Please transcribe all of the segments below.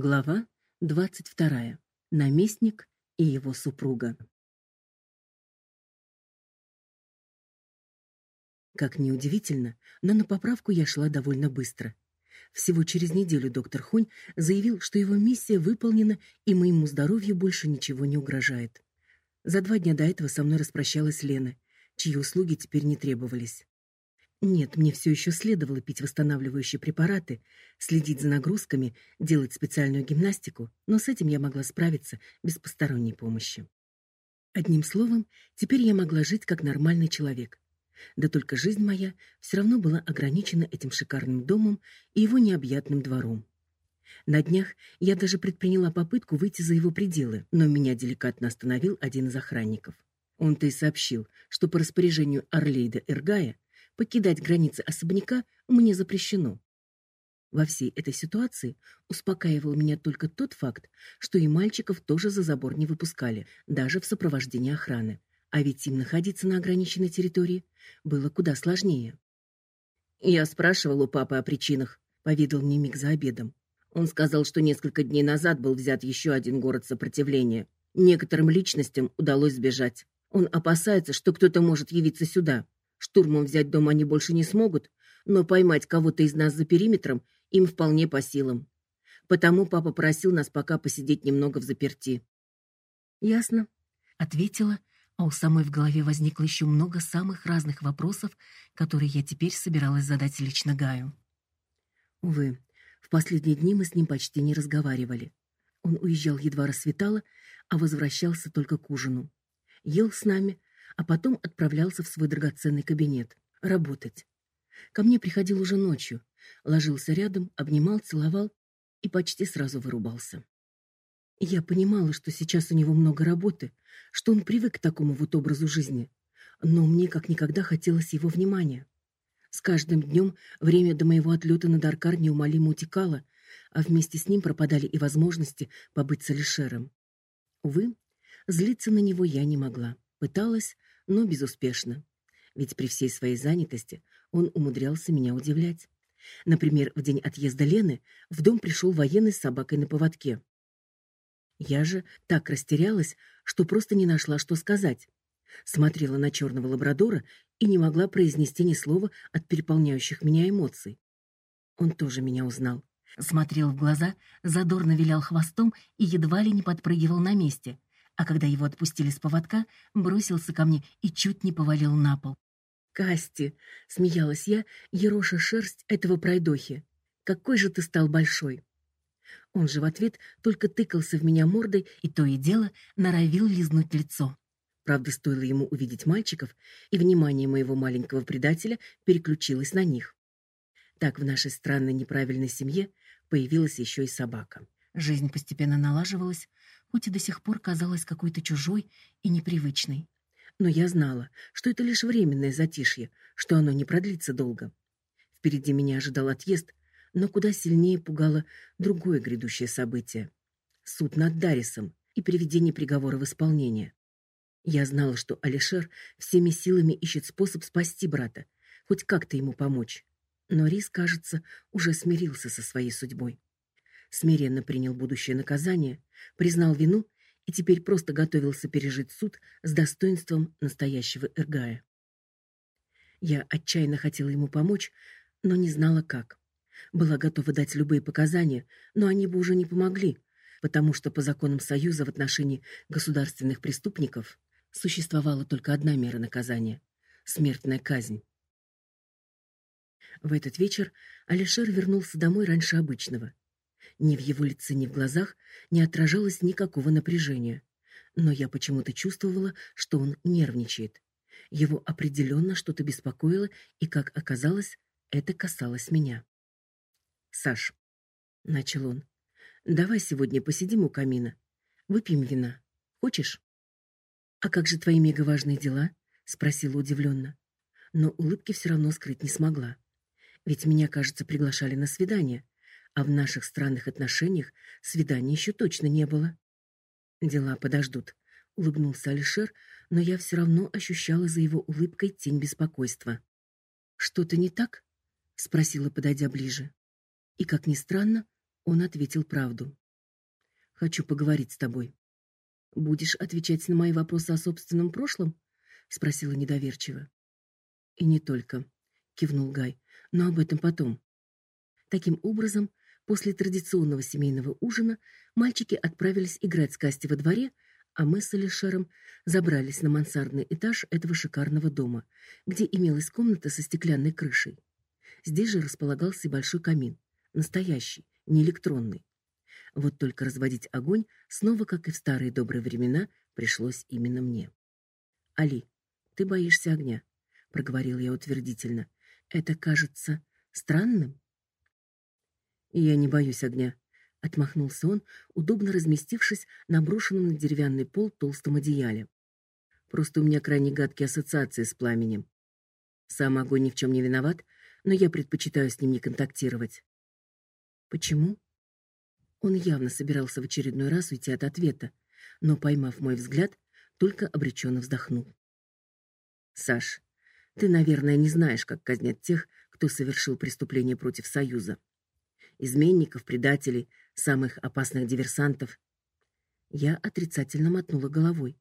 Глава 22. Наместник и его супруга. Как ни удивительно, но на поправку я шла довольно быстро. Всего через неделю доктор Хунь заявил, что его миссия выполнена и моему здоровью больше ничего не угрожает. За два дня до этого со мной распрощалась Лена, чьи услуги теперь не требовались. Нет, мне все еще следовало пить восстанавливающие препараты, следить за нагрузками, делать специальную гимнастику, но с этим я могла справиться без посторонней помощи. Одним словом, теперь я могла жить как нормальный человек. Да только жизнь моя все равно была ограничена этим шикарным домом и его необъятным двором. На днях я даже предприняла попытку выйти за его пределы, но меня деликатно остановил один из охранников. Он-то и сообщил, что по распоряжению Орлейда Эргая покидать границы особняка мне запрещено. Во всей этой ситуации успокаивал меня только тот факт, что и мальчиков тоже за забор не выпускали, даже в сопровождении охраны. А ведь им находиться на ограниченной территории было куда сложнее. Я спрашивал у папы о причинах, поведал мне Мик за обедом. Он сказал, что несколько дней назад был взят еще один город сопротивления. Некоторым личностям удалось сбежать. Он опасается, что кто-то может явиться сюда. Штурмом взять дом они больше не смогут, но поймать кого-то из нас за периметром им вполне по силам. Потому папа просил нас пока посидеть немного в заперти. Ясно, ответила, а у самой в голове возникло еще много самых разных вопросов, которые я теперь собиралась задать лично Гаю. Увы, в последние дни мы с ним почти не разговаривали. Он уезжал едва рассветало, а возвращался только к ужину. Ел с нами, а потом отправлялся в свой драгоценный кабинет работать. Ко мне приходил уже ночью, ложился рядом, обнимал, целовал и почти сразу вырубался. Я понимала, что сейчас у него много работы, что он привык к такому вот образу жизни, но мне как никогда хотелось его внимания. С каждым днем время до моего отлета на Даркар неумолимо утекало, а вместе с ним пропадали и возможности побыть с Алишером. Увы, злиться на него я не могла. Пыталась, но безуспешно. Ведь при всей своей занятости он умудрялся меня удивлять. Например, в день отъезда Лены в дом пришел военный с собакой на поводке. Я же так растерялась, что просто не нашла, что сказать. Смотрела на черного лабрадора и не могла произнести ни слова от переполняющих меня эмоций. Он тоже меня узнал. Смотрел в глаза, задорно вилял хвостом и едва ли не подпрыгивал на месте а когда его отпустили с поводка, бросился ко мне и чуть не повалил на пол. «Касти!» — смеялась я, ероша шерсть этого пройдохи. «Какой же ты стал большой!» Он же в ответ только тыкался в меня мордой и то и дело норовил лизнуть лицо. Правда, стоило ему увидеть мальчиков, и внимание моего маленького предателя переключилось на них. Так в нашей странной неправильной семье появилась еще и собака. Жизнь постепенно налаживалась, хоть и до сих пор казалась какой-то чужой и непривычной. Но я знала, что это лишь временное затишье, что оно не продлится долго. Впереди меня ожидал отъезд, но куда сильнее пугало другое грядущее событие суд над Дарисом и приведение приговора в исполнение. Я знала, что Алишер всеми силами ищет способ спасти брата, хоть как-то ему помочь. Но Рис, кажется, уже смирился со своей судьбой смиренно принял будущее наказание, признал вину и теперь просто готовился пережить суд с достоинством настоящего эргая. Я отчаянно хотела ему помочь, но не знала как. Была готова дать любые показания, но они бы уже не помогли, потому что по законам Союза в отношении государственных преступников существовала только одна мера наказания смертная казнь. В этот вечер Алишер вернулся домой раньше обычного. Ни в его лице, ни в глазах не отражалось никакого напряжения. Но я почему-то чувствовала, что он нервничает. Его определенно что-то беспокоило, и, как оказалось, это касалось меня. «Саш», — начал он, — «давай сегодня посидим у камина. Выпьем вина. Хочешь?» «А как же твои мегаважные дела?» — спросила удивленно. Но улыбки все равно скрыть не смогла. Ведь меня, кажется, приглашали на свидание а в наших странных отношениях свидания еще точно не было. Дела подождут, улыбнулся Алишер, но я все равно ощущала за его улыбкой тень беспокойства. Что-то не так? спросила, подойдя ближе. И как ни странно, он ответил правду. Хочу поговорить с тобой. Будешь отвечать на мои вопросы о собственном прошлом? спросила недоверчиво. И не только, кивнул Гай. Но об этом потом. Таким образом, после традиционного семейного ужина мальчики отправились играть с Касти во дворе, а мы с Алишером забрались на мансардный этаж этого шикарного дома, где имелась комната со стеклянной крышей. Здесь же располагался большой камин, настоящий, не электронный. Вот только разводить огонь снова, как и в старые добрые времена, пришлось именно мне. Али, ты боишься огня, проговорил я утвердительно. Это кажется странным. Я не боюсь огня, отмахнулся он, удобно разместившись на брошенном на деревянный пол толстом одеяле. Просто у меня крайне гадкие ассоциации с пламенем. Сам огонь ни в чем не виноват, но я предпочитаю с ним не контактировать. Почему? Он явно собирался в очередной раз уйти от ответа, но поймав мой взгляд, только обреченно вздохнул. Саш, ты, наверное, не знаешь, как казнят тех, кто совершил преступление против Союза. Изменников, предателей, самых опасных диверсантов. Я отрицательно мотнула головой.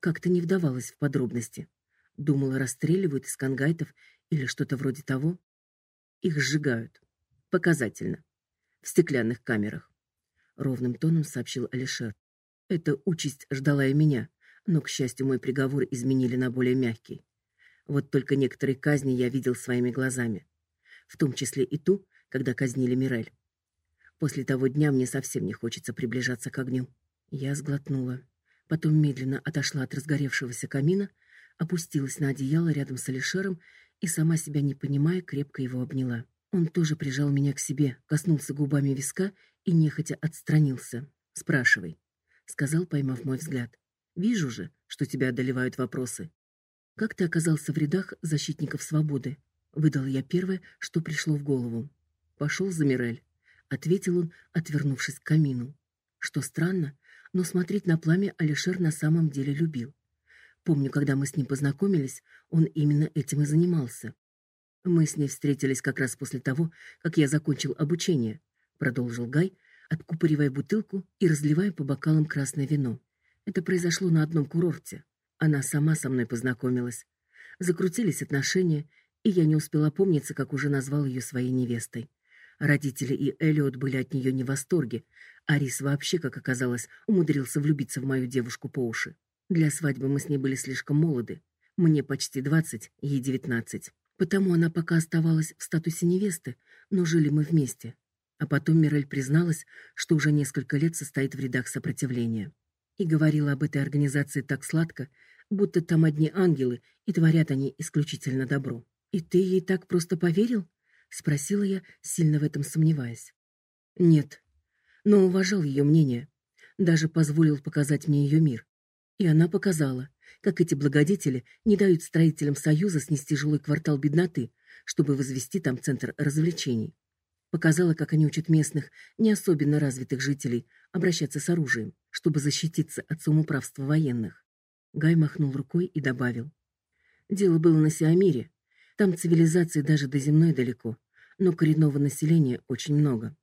Как-то не вдавалась в подробности. Думала, расстреливают из кангайтов или что-то вроде того. Их сжигают. Показательно. В стеклянных камерах ровным тоном сообщил Алишер. Эта участь ждала и меня, но к счастью, мой приговор изменили на более мягкий. Вот только некоторые казни я видел своими глазами, в том числе и ту, когда казнили Мирель. После того дня мне совсем не хочется приближаться к огню. Я сглотнула, потом медленно отошла от разгоревшегося камина, опустилась на одеяло рядом с Алишером и сама себя не понимая крепко его обняла. Он тоже прижал меня к себе, коснулся губами виска и нехотя отстранился. Спрашивай, сказал, поймав мой взгляд. Вижу же, что тебя одолевают вопросы. Как ты оказался в рядах защитников свободы? Выдал я первое, что пришло в голову. Пошел за Мирель, ответил он, отвернувшись к камину. Что странно, но смотреть на пламя Алишер на самом деле любил. Помню, когда мы с ним познакомились, он именно этим и занимался. Мы с ней встретились как раз после того, как я закончил обучение, продолжил Гай, откупоривая бутылку и разливая по бокалам красное вино. Это произошло на одном курорте. Она сама со мной познакомилась. Закрутились отношения, и я не успела помниться, как уже назвал ее своей невестой. Родители и Элиот были от нее не в восторге, а Рис вообще, как оказалось, умудрился влюбиться в мою девушку по уши. Для свадьбы мы с ней были слишком молоды. Мне почти двадцать, ей девятнадцать. Потому она пока оставалась в статусе невесты, но жили мы вместе. А потом Мирель призналась, что уже несколько лет состоит в рядах сопротивления. И говорила об этой организации так сладко, будто там одни ангелы, и творят они исключительно добро. «И ты ей так просто поверил?» — спросила я, сильно в этом сомневаясь. «Нет, но уважал ее мнение. Даже позволил показать мне ее мир. И она показала, как эти благодетели не дают строителям Союза снести жилой квартал бедноты, чтобы возвести там центр развлечений показала, как они учат местных, не особенно развитых жителей, обращаться с оружием, чтобы защититься от самоуправства военных. Гай махнул рукой и добавил: "Дело было на Сиамире. Там цивилизации даже до земной далеко, но коренного населения очень много.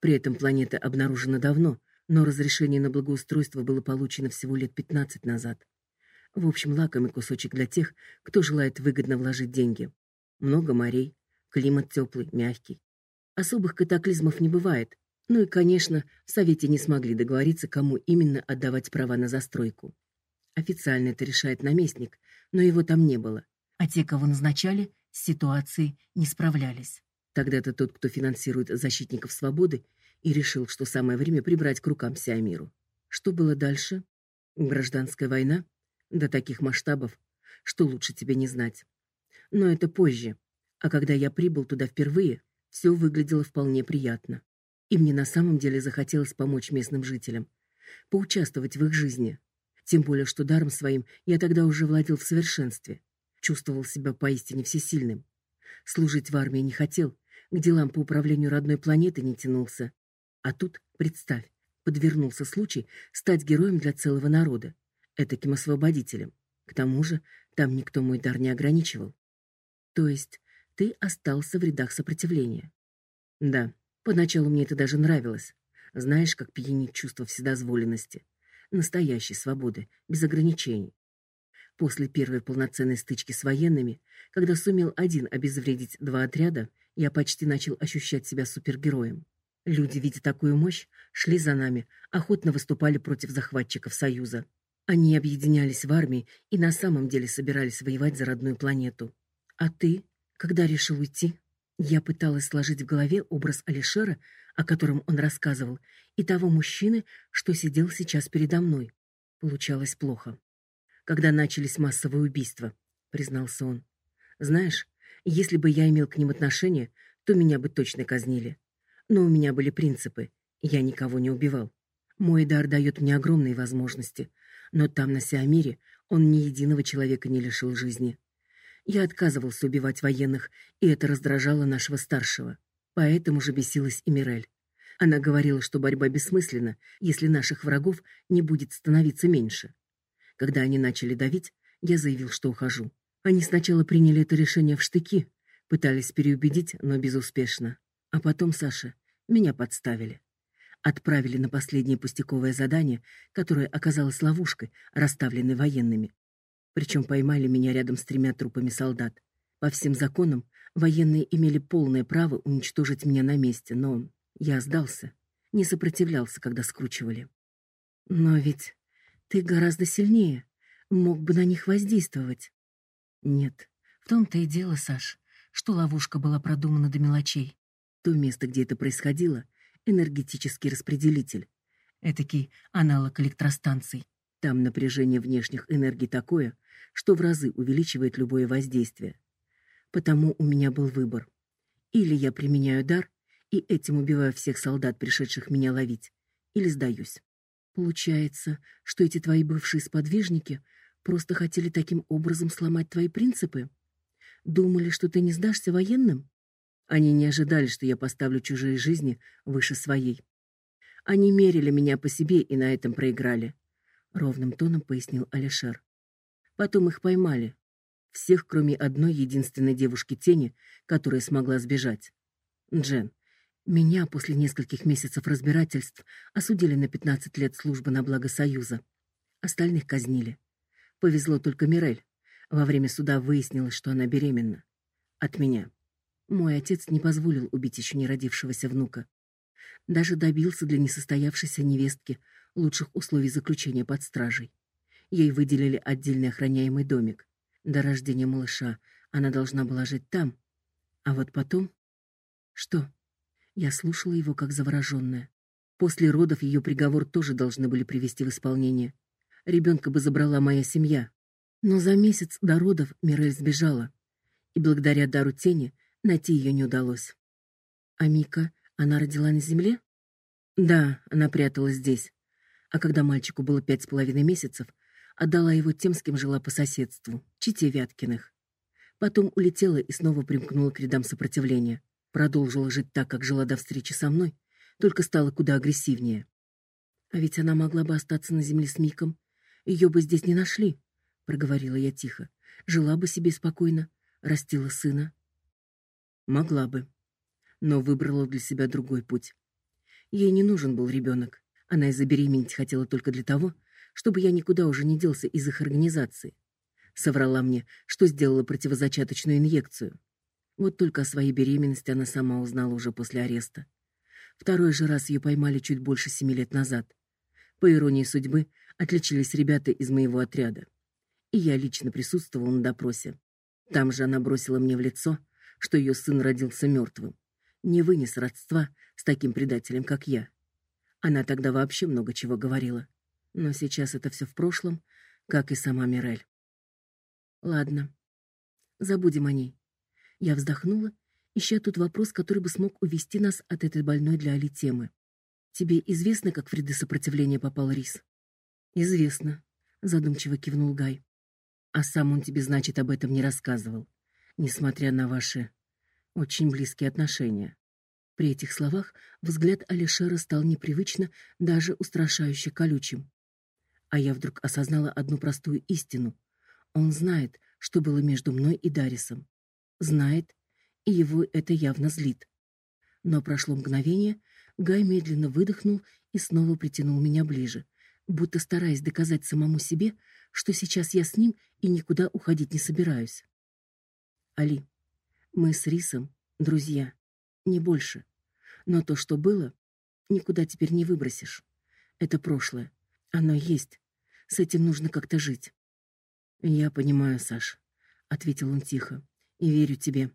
При этом планета обнаружена давно, но разрешение на благоустройство было получено всего лет 15 назад. В общем, лакомый кусочек для тех, кто желает выгодно вложить деньги. Много морей, климат теплый, мягкий. Особых катаклизмов не бывает. Ну и, конечно, в совете не смогли договориться, кому именно отдавать права на застройку. Официально это решает наместник, но его там не было. А те, кого назначали, с ситуацией не справлялись. Тогда-то тот, кто финансирует защитников свободы, и решил, что самое время прибрать к рукам Сиамиру. Что было дальше? Гражданская война? До таких масштабов, что лучше тебе не знать. Но это позже. А когда я прибыл туда впервые, все выглядело вполне приятно. И мне на самом деле захотелось помочь местным жителям, поучаствовать в их жизни. Тем более, что даром своим я тогда уже владел в совершенстве, чувствовал себя поистине всесильным. Служить в армии не хотел, к делам по управлению родной планеты не тянулся. А тут, представь, подвернулся случай стать героем для целого народа, этаким освободителем. К тому же, там никто мой дар не ограничивал. То есть ты остался в рядах сопротивления. Да, поначалу мне это даже нравилось. Знаешь, как пьянит чувство вседозволенности, настоящей свободы, без ограничений. После первой полноценной стычки с военными, когда сумел один обезвредить два отряда, я почти начал ощущать себя супергероем. Люди, видя такую мощь, шли за нами, охотно выступали против захватчиков Союза. Они объединялись в армии и на самом деле собирались воевать за родную планету. А ты, когда решил уйти? Я пыталась сложить в голове образ Алишера, о котором он рассказывал, и того мужчины, что сидел сейчас передо мной. Получалось плохо. Когда начались массовые убийства, признался он. Знаешь, если бы я имел к ним отношение, то меня бы точно казнили. Но у меня были принципы. Я никого не убивал. Мой дар дает мне огромные возможности, но там на Сиамире он ни единого человека не лишил жизни. Я отказывался убивать военных, и это раздражало нашего старшего. Поэтому же бесилась и Мирель. Она говорила, что борьба бессмысленна, если наших врагов не будет становиться меньше. Когда они начали давить, я заявил, что ухожу. Они сначала приняли это решение в штыки, пытались переубедить, но безуспешно. А потом, Саша, меня подставили. Отправили на последнее пустяковое задание, которое оказалось ловушкой, расставленной военными. Причем поймали меня рядом с тремя трупами солдат. По всем законам военные имели полное право уничтожить меня на месте, но я сдался, не сопротивлялся, когда скручивали. Но ведь ты гораздо сильнее, мог бы на них воздействовать. Нет, в том-то и дело, Саш, что ловушка была продумана до мелочей. То место, где это происходило, энергетический распределитель. Этакий аналог электростанций. Там напряжение внешних энергий такое, что в разы увеличивает любое воздействие. Потому у меня был выбор. Или я применяю дар и этим убиваю всех солдат, пришедших меня ловить, или сдаюсь. Получается, что эти твои бывшие сподвижники просто хотели таким образом сломать твои принципы? Думали, что ты не сдашься военным? Они не ожидали, что я поставлю чужие жизни выше своей. Они мерили меня по себе и на этом проиграли, ровным тоном пояснил Алишер. Потом их поймали. Всех, кроме одной единственной девушки-тени, которая смогла сбежать. Джен, меня после нескольких месяцев разбирательств осудили на 15 лет службы на благо Союза. Остальных казнили. Повезло только Мирель. Во время суда выяснилось, что она беременна. От меня. Мой отец не позволил убить еще не родившегося внука. Даже добился для несостоявшейся невестки лучших условий заключения под стражей. Ей выделили отдельный охраняемый домик. До рождения малыша она должна была жить там. А вот потом... Что? Я слушала его как завороженная. После родов ее приговор тоже должны были привести в исполнение. Ребенка бы забрала моя семья. Но за месяц до родов Мирель сбежала. И благодаря дару тени найти ее не удалось. А Мика, она родила на земле? Да, она пряталась здесь. А когда мальчику было пять с половиной месяцев, отдала его тем, с кем жила по соседству, чите Вяткиных. Потом улетела и снова примкнула к рядам сопротивления. Продолжила жить так, как жила до встречи со мной, только стала куда агрессивнее. А ведь она могла бы остаться на земле с Миком. Ее бы здесь не нашли, проговорила я тихо. Жила бы себе спокойно, растила сына. Могла бы, но выбрала для себя другой путь. Ей не нужен был ребенок. Она и забеременеть хотела только для того, чтобы я никуда уже не делся из их организации. Соврала мне, что сделала противозачаточную инъекцию. Вот только о своей беременности она сама узнала уже после ареста. Второй же раз ее поймали чуть больше семи лет назад. По иронии судьбы, отличились ребята из моего отряда. И я лично присутствовал на допросе. Там же она бросила мне в лицо, что ее сын родился мертвым. Не вынес родства с таким предателем, как я. Она тогда вообще много чего говорила. Но сейчас это все в прошлом, как и сама Мирель. Ладно. Забудем о ней. Я вздохнула, ища тут вопрос, который бы смог увести нас от этой больной для Али темы. Тебе известно, как в ряды сопротивления попал Рис? Известно, задумчиво кивнул Гай. А сам он тебе, значит, об этом не рассказывал, несмотря на ваши очень близкие отношения. При этих словах взгляд Алишера стал непривычно, даже устрашающе колючим. А я вдруг осознала одну простую истину. Он знает, что было между мной и Дарисом. Знает, и его это явно злит. Но прошло мгновение, Гай медленно выдохнул и снова притянул меня ближе, будто стараясь доказать самому себе, что сейчас я с ним и никуда уходить не собираюсь. Али, мы с Рисом друзья, не больше. Но то, что было, никуда теперь не выбросишь. Это прошлое. Оно есть. С этим нужно как-то жить. Я понимаю, Саш, ответил он тихо. И верю тебе.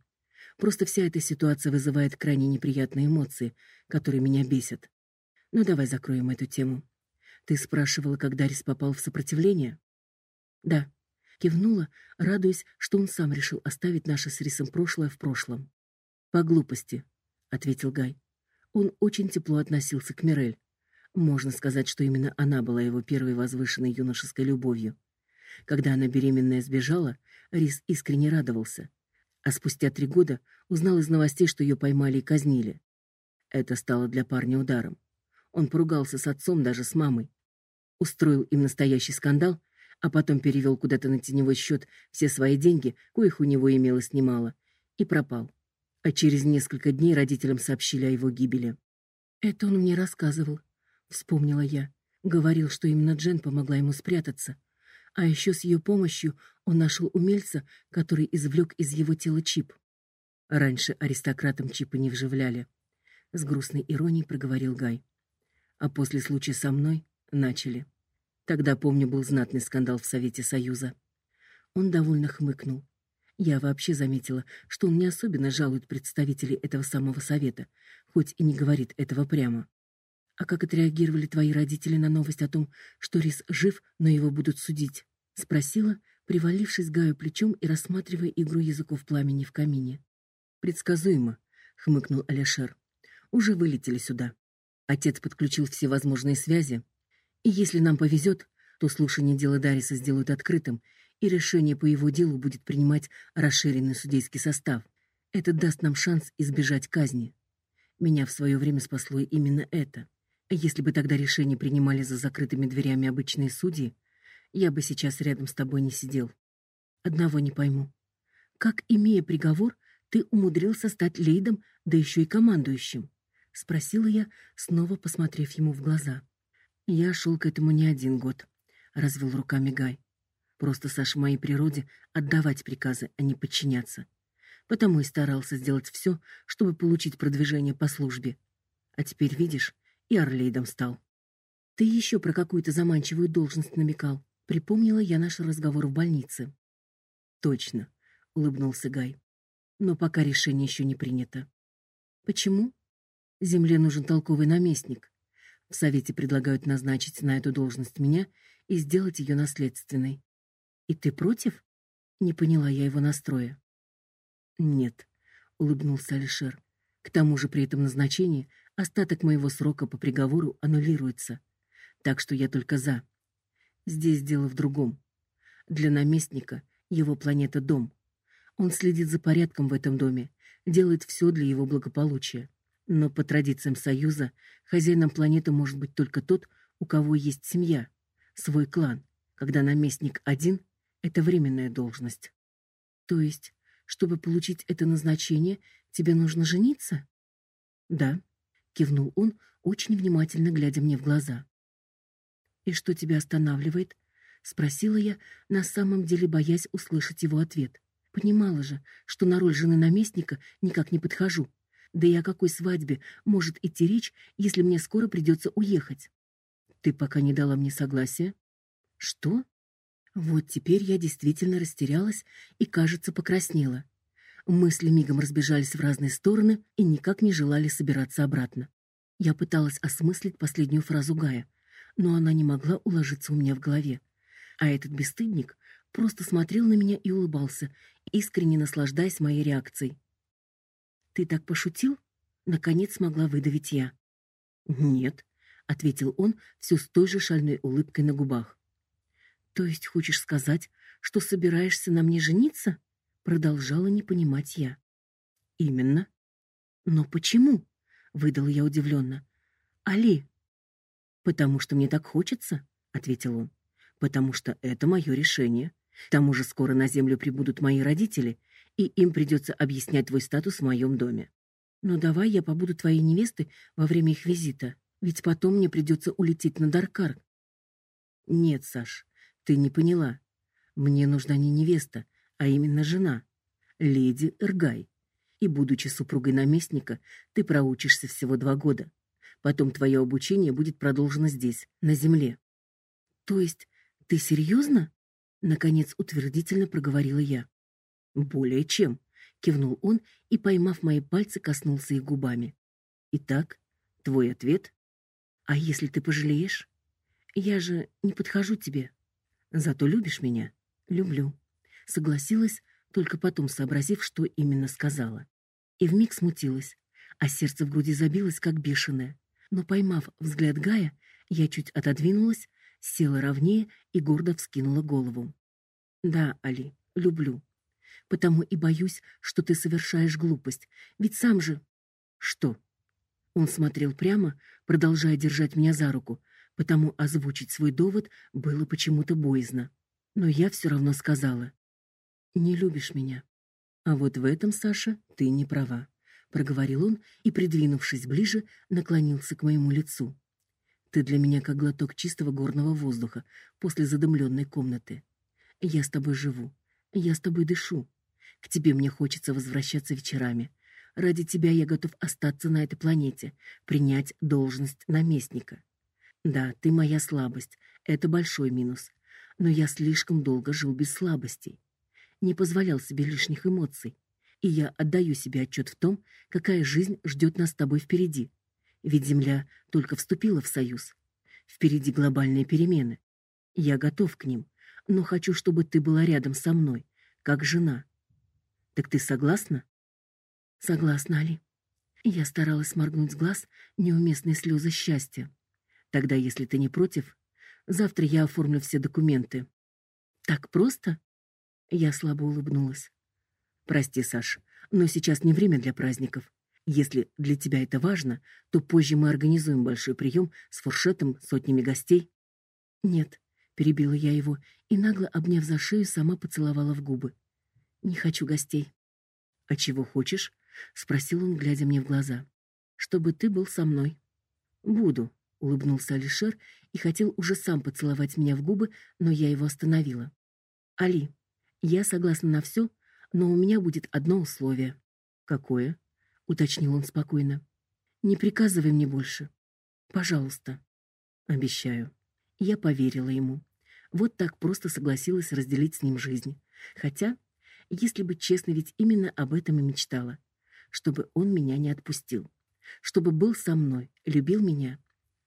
Просто вся эта ситуация вызывает крайне неприятные эмоции, которые меня бесят. Но давай закроем эту тему. Ты спрашивала, когда Рис попал в сопротивление? Да, кивнула, радуясь, что он сам решил оставить наше с Рисом прошлое в прошлом. По глупости, ответил Гай. Он очень тепло относился к Мирель. Можно сказать, что именно она была его первой возвышенной юношеской любовью. Когда она беременная сбежала, Рис искренне радовался, а спустя три года узнал из новостей, что ее поймали и казнили. Это стало для парня ударом. Он поругался с отцом, даже с мамой. Устроил им настоящий скандал, а потом перевел куда-то на теневой счет все свои деньги, коих у него имелось немало, и пропал а через несколько дней родителям сообщили о его гибели. Это он мне рассказывал, вспомнила я. Говорил, что именно Джен помогла ему спрятаться, а еще с ее помощью он нашел умельца, который извлек из его тела чип. Раньше аристократам чипы не вживляли, с грустной иронией проговорил Гай. А после случая со мной начали. Тогда, помню, был знатный скандал в Совете Союза. Он довольно хмыкнул. Я вообще заметила, что он не особенно жалует представителей этого самого совета, хоть и не говорит этого прямо. А как отреагировали твои родители на новость о том, что Рис жив, но его будут судить? спросила, привалившись Гаю плечом и рассматривая игру языков пламени в камине. Предсказуемо, хмыкнул Алешер. Уже вылетели сюда. Отец подключил все возможные связи, и если нам повезет, то слушание дела Дариса сделают открытым, и решение по его делу будет принимать расширенный судейский состав. Это даст нам шанс избежать казни. Меня в свое время спасло именно это. Если бы тогда решение принимали за закрытыми дверями обычные судьи, я бы сейчас рядом с тобой не сидел. Одного не пойму. Как, имея приговор, ты умудрился стать лейдом, да еще и командующим? Спросила я, снова посмотрев ему в глаза. Я шел к этому не один год, развел руками Гай. Просто, Саш, в моей природе отдавать приказы, а не подчиняться. Потому и старался сделать все, чтобы получить продвижение по службе. А теперь, видишь, и орлейдом стал. Ты еще про какую-то заманчивую должность намекал. Припомнила я наш разговор в больнице. Точно, улыбнулся Гай. Но пока решение еще не принято. Почему? Земле нужен толковый наместник. В совете предлагают назначить на эту должность меня и сделать ее наследственной. И ты против? Не поняла я его настроя. Нет, улыбнулся Алишер. К тому же при этом назначении остаток моего срока по приговору аннулируется. Так что я только за. Здесь дело в другом. Для наместника его планета дом. Он следит за порядком в этом доме, делает все для его благополучия. Но по традициям Союза хозяином планеты может быть только тот, у кого есть семья, свой клан. Когда наместник один, это временная должность. То есть, чтобы получить это назначение, тебе нужно жениться? Да, кивнул он, очень внимательно глядя мне в глаза. И что тебя останавливает? спросила я, на самом деле боясь услышать его ответ. Понимала же, что на роль жены наместника никак не подхожу. Да и о какой свадьбе может идти речь, если мне скоро придется уехать? Ты пока не дала мне согласия. Что? Вот теперь я действительно растерялась и, кажется, покраснела. Мысли мигом разбежались в разные стороны и никак не желали собираться обратно. Я пыталась осмыслить последнюю фразу Гая, но она не могла уложиться у меня в голове. А этот бесстыдник просто смотрел на меня и улыбался, искренне наслаждаясь моей реакцией. Ты так пошутил? наконец смогла выдавить я. Нет, ответил он все с той же шальной улыбкой на губах. То есть хочешь сказать, что собираешься на мне жениться? Продолжала не понимать я. Именно. Но почему? выдала я удивленно. Али. Потому что мне так хочется, ответил он. Потому что это мое решение. К тому же скоро на землю прибудут мои родители, и им придется объяснять твой статус в моем доме. Но давай я побуду твоей невестой во время их визита, ведь потом мне придется улететь на Даркар. Нет, Саш, ты не поняла. Мне нужна не невеста, а именно жена, леди Эргай. И будучи супругой наместника, ты проучишься всего два года. Потом твое обучение будет продолжено здесь, на земле. То есть ты серьезно? Наконец утвердительно проговорила я. Более чем, кивнул он и, поймав мои пальцы, коснулся их губами. Итак, твой ответ? А если ты пожалеешь? Я же не подхожу тебе. Зато любишь меня? Люблю. Согласилась, только потом сообразив, что именно сказала. И вмиг смутилась, а сердце в груди забилось как бешеное. Но поймав взгляд Гая, я чуть отодвинулась, села ровнее и гордо вскинула голову. Да, Али, люблю. Потому и боюсь, что ты совершаешь глупость, ведь сам же Что? Он смотрел прямо, продолжая держать меня за руку, потому озвучить свой довод было почему-то боязно. Но я все равно сказала: "Не любишь меня". А вот в этом, Саша, ты не права, проговорил он и, придвинувшись ближе, наклонился к моему лицу. Ты для меня как глоток чистого горного воздуха после задымленной комнаты. Я с тобой живу, я с тобой дышу. К тебе мне хочется возвращаться вечерами. Ради тебя я готов остаться на этой планете, принять должность наместника. Да, ты моя слабость. Это большой минус. Но я слишком долго жил без слабостей. Не позволял себе лишних эмоций. И я отдаю себе отчет в том, какая жизнь ждет нас с тобой впереди. Ведь Земля только вступила в союз. Впереди глобальные перемены. Я готов к ним, но хочу, чтобы ты была рядом со мной, как жена. Так ты согласна? Согласна, Али. Я старалась моргнуть с глаз неуместные слезы счастья. Тогда, если ты не против, завтра я оформлю все документы. Так просто? Я слабо улыбнулась. Прости, Саш, но сейчас не время для праздников. Если для тебя это важно, то позже мы организуем большой прием с фуршетом, сотнями гостей. Нет, перебила я его и нагло обняв за шею, сама поцеловала в губы. Не хочу гостей. А чего хочешь? спросил он, глядя мне в глаза. Чтобы ты был со мной. Буду, улыбнулся Алишер и хотел уже сам поцеловать меня в губы, но я его остановила. Али, я согласна на все, но у меня будет одно условие. Какое? уточнил он спокойно. Не приказывай мне больше. Пожалуйста. Обещаю. Я поверила ему. Вот так просто согласилась разделить с ним жизнь. Хотя, если быть честной, ведь именно об этом и мечтала, чтобы он меня не отпустил, чтобы был со мной, любил меня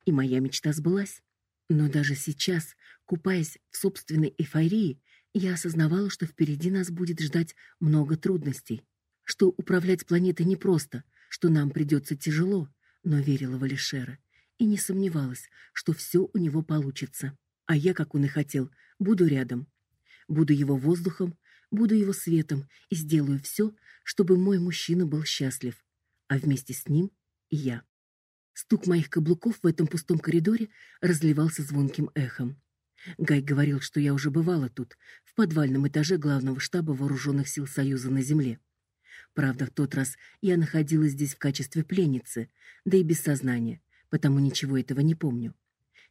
и моя мечта сбылась. Но даже сейчас, купаясь в собственной эйфории, я осознавала, что впереди нас будет ждать много трудностей, что управлять планетой непросто, что нам придется тяжело, но верила в Алишера и не сомневалась, что все у него получится. А я, как он и хотел, буду рядом. Буду его воздухом, буду его светом и сделаю все, чтобы мой мужчина был счастлив, а вместе с ним и я. Стук моих каблуков в этом пустом коридоре разливался звонким эхом. Гай говорил, что я уже бывала тут, в подвальном этаже главного штаба вооруженных сил Союза на земле. Правда, в тот раз я находилась здесь в качестве пленницы, да и без сознания, потому ничего этого не помню.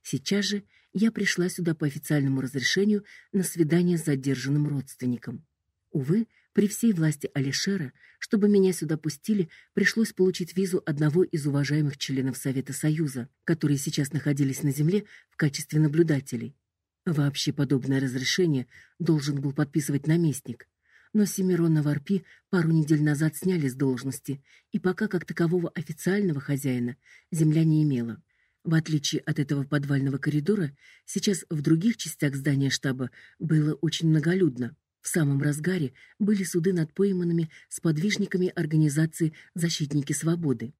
Сейчас же я пришла сюда по официальному разрешению на свидание с задержанным родственником. Увы, при всей власти Алишера, чтобы меня сюда пустили, пришлось получить визу одного из уважаемых членов Совета Союза, которые сейчас находились на земле в качестве наблюдателей. Вообще подобное разрешение должен был подписывать наместник, но Семирона Варпи пару недель назад сняли с должности, и пока как такового официального хозяина земля не имела. В отличие от этого подвального коридора, сейчас в других частях здания штаба было очень многолюдно. В самом разгаре были суды над пойманными сподвижниками организации Защитники свободы.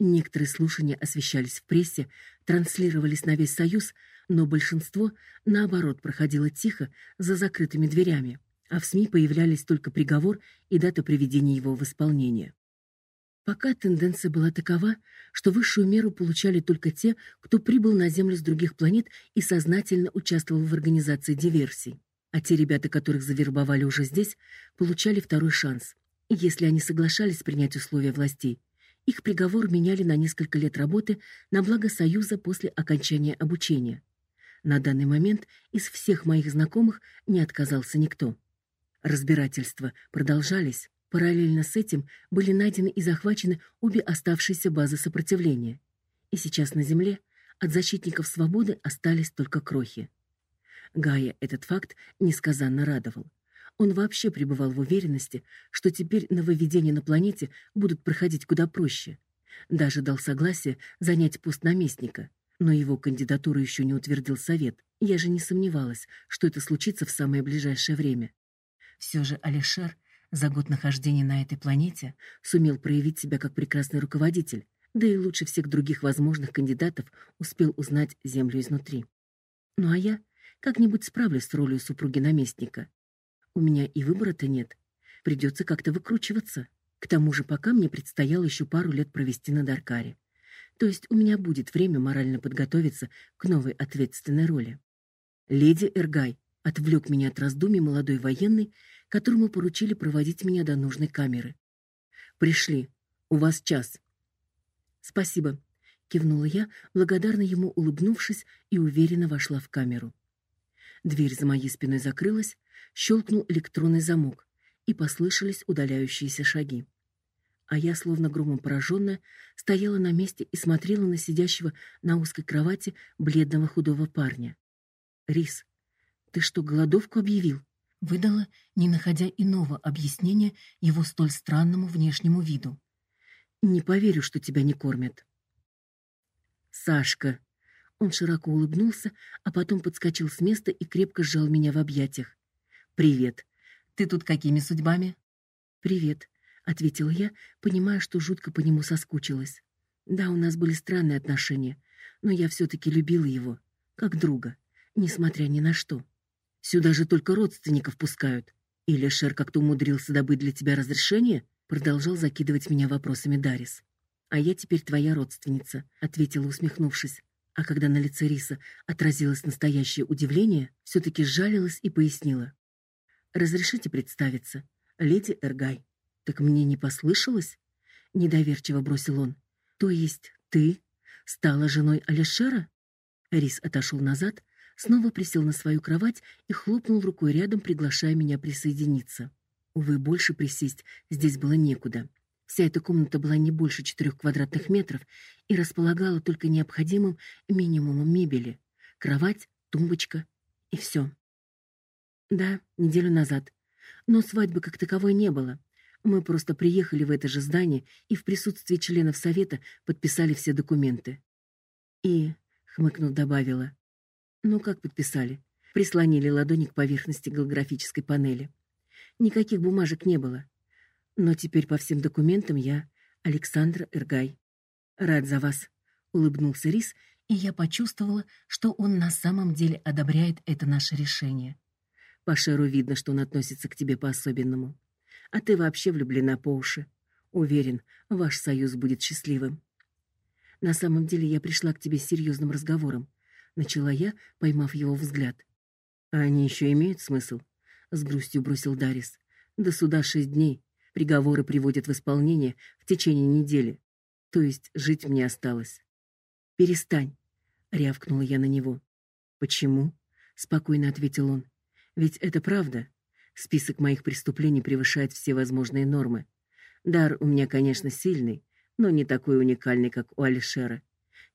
Некоторые слушания освещались в прессе, транслировались на весь Союз, но большинство наоборот проходило тихо за закрытыми дверями, а в СМИ появлялись только приговор и дата приведения его в исполнение. Пока тенденция была такова, что высшую меру получали только те, кто прибыл на Землю с других планет и сознательно участвовал в организации диверсий. А те ребята, которых завербовали уже здесь, получали второй шанс. И если они соглашались принять условия властей, Их приговор меняли на несколько лет работы на благо Союза после окончания обучения. На данный момент из всех моих знакомых не отказался никто. Разбирательства продолжались. Параллельно с этим были найдены и захвачены обе оставшиеся базы сопротивления. И сейчас на земле от защитников свободы остались только крохи. Гая этот факт несказанно радовал. Он вообще пребывал в уверенности, что теперь нововведения на планете будут проходить куда проще. Даже дал согласие занять пост наместника, но его кандидатуру еще не утвердил совет. Я же не сомневалась, что это случится в самое ближайшее время. Все же Алишер за год нахождения на этой планете сумел проявить себя как прекрасный руководитель, да и лучше всех других возможных кандидатов успел узнать землю изнутри. Ну а я как-нибудь справлюсь с ролью супруги наместника. У меня и выбора-то нет. Придется как-то выкручиваться. К тому же пока мне предстояло еще пару лет провести на Даркаре. То есть у меня будет время морально подготовиться к новой ответственной роли. Леди Эргай отвлек меня от раздумий молодой военный, которому поручили проводить меня до нужной камеры. Пришли. У вас час. Спасибо, кивнула я, благодарно ему улыбнувшись и уверенно вошла в камеру. Дверь за моей спиной закрылась, щелкнул электронный замок, и послышались удаляющиеся шаги. А я, словно громом пораженная, стояла на месте и смотрела на сидящего на узкой кровати бледного худого парня. Рис, ты что, голодовку объявил? Выдала, не находя иного объяснения его столь странному внешнему виду. Не поверю, что тебя не кормят. Сашка. Он широко улыбнулся, а потом подскочил с места и крепко сжал меня в объятиях. Привет. Ты тут какими судьбами? Привет, ответила я, понимая, что жутко по нему соскучилась. Да, у нас были странные отношения, но я все таки любила его, как друга, несмотря ни на что. Сюда же только родственников пускают. Или Шер как-то умудрился добыть для тебя разрешение? Продолжал закидывать меня вопросами Дарис. А я теперь твоя родственница, ответила, усмехнувшись. А когда на лице Риса отразилось настоящее удивление, все таки сжалилась и пояснила: "Разрешите представиться, леди Эргай". Так мне не послышалось? недоверчиво бросил он. То есть ты стала женой Алишера? Рис отошел назад, снова присел на свою кровать и хлопнул рукой рядом, приглашая меня присоединиться. Увы, больше присесть здесь было некуда. Вся эта комната была не больше четырех квадратных метров и располагала только необходимым минимумом мебели: кровать, тумбочка и все. Да, неделю назад. Но свадьбы как таковой не было. Мы просто приехали в это же здание и в присутствии членов совета подписали все документы. И, хмыкнув, добавила: ну как подписали? Прислонили ладони к поверхности голографической панели. Никаких бумажек не было. Но теперь по всем документам я Александра Эргай. Рад за вас, улыбнулся Рис, и я почувствовала, что он на самом деле одобряет это наше решение. По Шеру видно, что он относится к тебе по-особенному. А ты вообще влюблена по уши. Уверен, ваш союз будет счастливым. На самом деле я пришла к тебе с серьезным разговором начала я, поймав его взгляд. А они еще имеют смысл? с грустью бросил Дарис. До суда шесть дней. Приговоры приводят в исполнение в течение недели. То есть жить мне осталось. Перестань, рявкнула я на него. Почему? спокойно ответил он. Ведь это правда. Список моих преступлений превышает все возможные нормы. Дар у меня, конечно, сильный, но не такой уникальный, как у Алишера.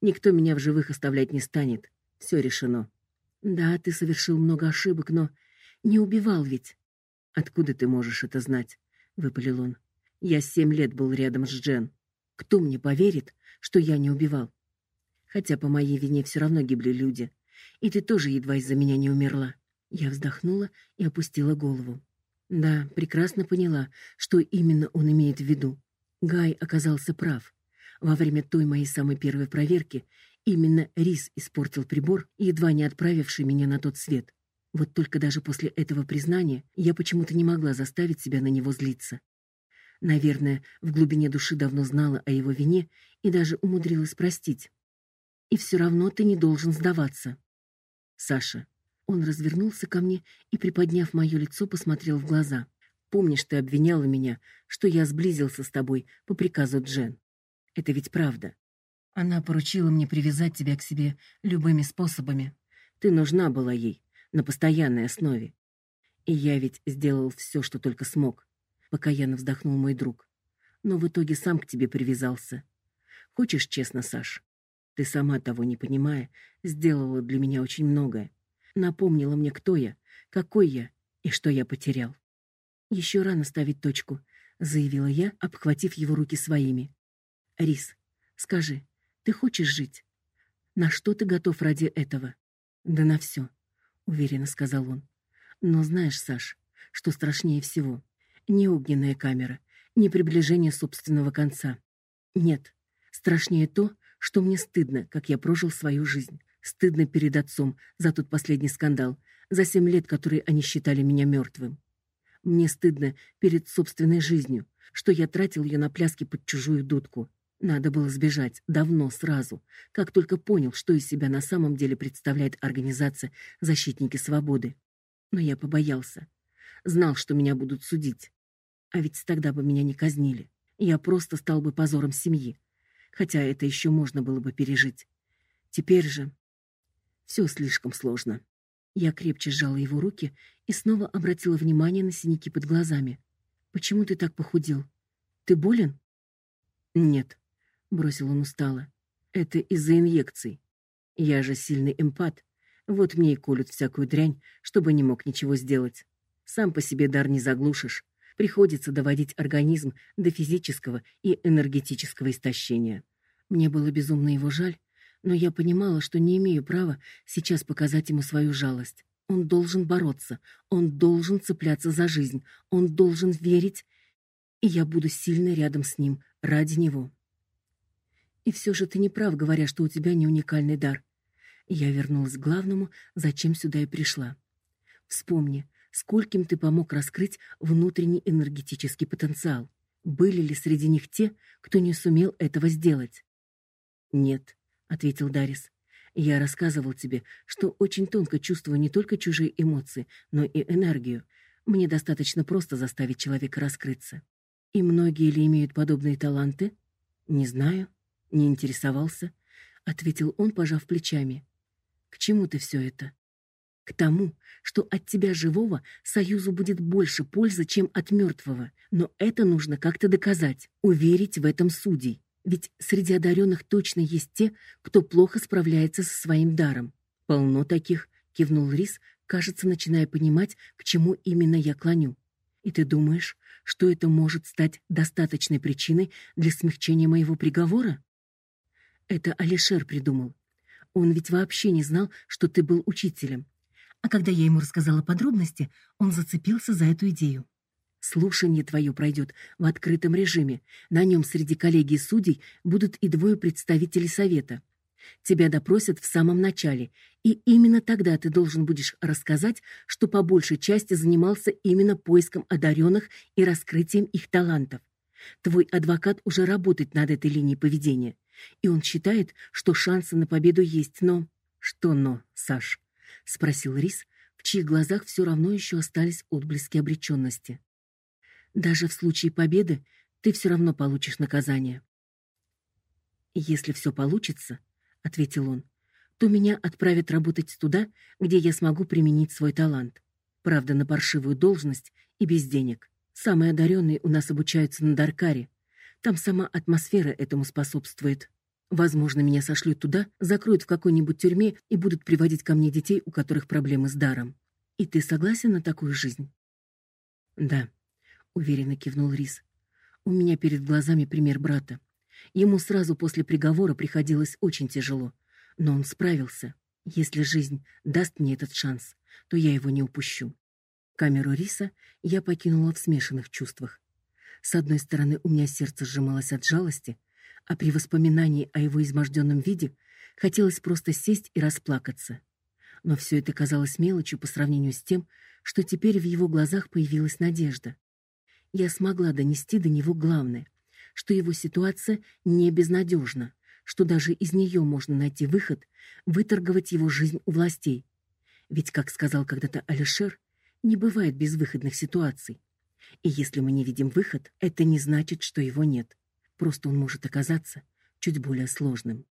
Никто меня в живых оставлять не станет. Все решено. Да, ты совершил много ошибок, но не убивал ведь. Откуда ты можешь это знать? выпалил он. Я семь лет был рядом с Джен. Кто мне поверит, что я не убивал? Хотя по моей вине все равно гибли люди. И ты тоже едва из-за меня не умерла. Я вздохнула и опустила голову. Да, прекрасно поняла, что именно он имеет в виду. Гай оказался прав. Во время той моей самой первой проверки Именно Рис испортил прибор, едва не отправивший меня на тот свет. Вот только даже после этого признания я почему-то не могла заставить себя на него злиться. Наверное, в глубине души давно знала о его вине и даже умудрилась простить. И все равно ты не должен сдаваться. Саша, он развернулся ко мне и, приподняв мое лицо, посмотрел в глаза. Помнишь, ты обвиняла меня, что я сблизился с тобой по приказу Джен? Это ведь правда. Она поручила мне привязать тебя к себе любыми способами. Ты нужна была ей на постоянной основе. И я ведь сделал все, что только смог, покаянно вздохнул мой друг. Но в итоге сам к тебе привязался. Хочешь честно, Саш? Ты сама того не понимая, сделала для меня очень многое. Напомнила мне, кто я, какой я и что я потерял. Еще рано ставить точку, заявила я, обхватив его руки своими. Рис, скажи, ты хочешь жить? На что ты готов ради этого? Да на все, уверенно сказал он. Но знаешь, Саш, что страшнее всего? Не огненная камера, не приближение собственного конца. Нет, страшнее то, что мне стыдно, как я прожил свою жизнь. Стыдно перед отцом за тот последний скандал, за семь лет, которые они считали меня мертвым. Мне стыдно перед собственной жизнью, что я тратил ее на пляски под чужую дудку. Надо было сбежать давно, сразу, как только понял, что из себя на самом деле представляет организация «Защитники свободы». Но я побоялся. Знал, что меня будут судить. А ведь тогда бы меня не казнили. Я просто стал бы позором семьи. Хотя это еще можно было бы пережить. Теперь же все слишком сложно. Я крепче сжала его руки и снова обратила внимание на синяки под глазами. Почему ты так похудел? Ты болен? Нет, бросил он устало. Это из-за инъекций. Я же сильный эмпат. Вот мне и колют всякую дрянь, чтобы не мог ничего сделать. Сам по себе дар не заглушишь. Приходится доводить организм до физического и энергетического истощения. Мне было безумно его жаль, но я понимала, что не имею права сейчас показать ему свою жалость. Он должен бороться, он должен цепляться за жизнь, он должен верить, и я буду сильно рядом с ним ради него. И все же ты не прав, говоря, что у тебя не уникальный дар. Я вернулась к главному, зачем сюда и пришла. Вспомни, скольким ты помог раскрыть внутренний энергетический потенциал. Были ли среди них те, кто не сумел этого сделать? Нет, ответил Дарис. Я рассказывал тебе, что очень тонко чувствую не только чужие эмоции, но и энергию. Мне достаточно просто заставить человека раскрыться. И многие ли имеют подобные таланты? Не знаю. Не интересовался, ответил он, пожав плечами. К чему ты все это? К тому, что от тебя живого союзу будет больше пользы, чем от мертвого. Но это нужно как-то доказать, уверить в этом судей. Ведь среди одаренных точно есть те, кто плохо справляется со своим даром. Полно таких, кивнул Рис, кажется, начиная понимать, к чему именно я клоню. И ты думаешь, что это может стать достаточной причиной для смягчения моего приговора? Это Алишер придумал. Он ведь вообще не знал, что ты был учителем. А когда я ему рассказала подробности, он зацепился за эту идею. Слушание твое пройдет в открытом режиме. На нем среди коллегий судей будут и двое представителей совета. Тебя допросят в самом начале, и именно тогда ты должен будешь рассказать, что по большей части занимался именно поиском одаренных и раскрытием их талантов. Твой адвокат уже работает над этой линией поведения. И он считает, что шансы на победу есть, но... Что но, Саш? Спросил Рис, в чьих глазах все равно еще остались отблески обреченности. Даже в случае победы ты все равно получишь наказание. Если все получится, ответил он, то меня отправят работать туда, где я смогу применить свой талант. Правда, на паршивую должность и без денег. Самые одаренные у нас обучаются на Даркаре, там сама атмосфера этому способствует. Возможно, меня сошлют туда, закроют в какой-нибудь тюрьме и будут приводить ко мне детей, у которых проблемы с даром. И ты согласен на такую жизнь? Да, уверенно кивнул Рис. У меня перед глазами пример брата. Ему сразу после приговора приходилось очень тяжело, но он справился. Если жизнь даст мне этот шанс, то я его не упущу. Камеру Риса я покинула в смешанных чувствах. С одной стороны, у меня сердце сжималось от жалости, а при воспоминании о его изможденном виде хотелось просто сесть и расплакаться. Но все это казалось мелочью по сравнению с тем, что теперь в его глазах появилась надежда. Я смогла донести до него главное, что его ситуация не безнадежна, что даже из нее можно найти выход, выторговать его жизнь у властей. Ведь, как сказал когда-то Алишер, не бывает безвыходных ситуаций. И если мы не видим выход, это не значит, что его нет. Просто он может оказаться чуть более сложным.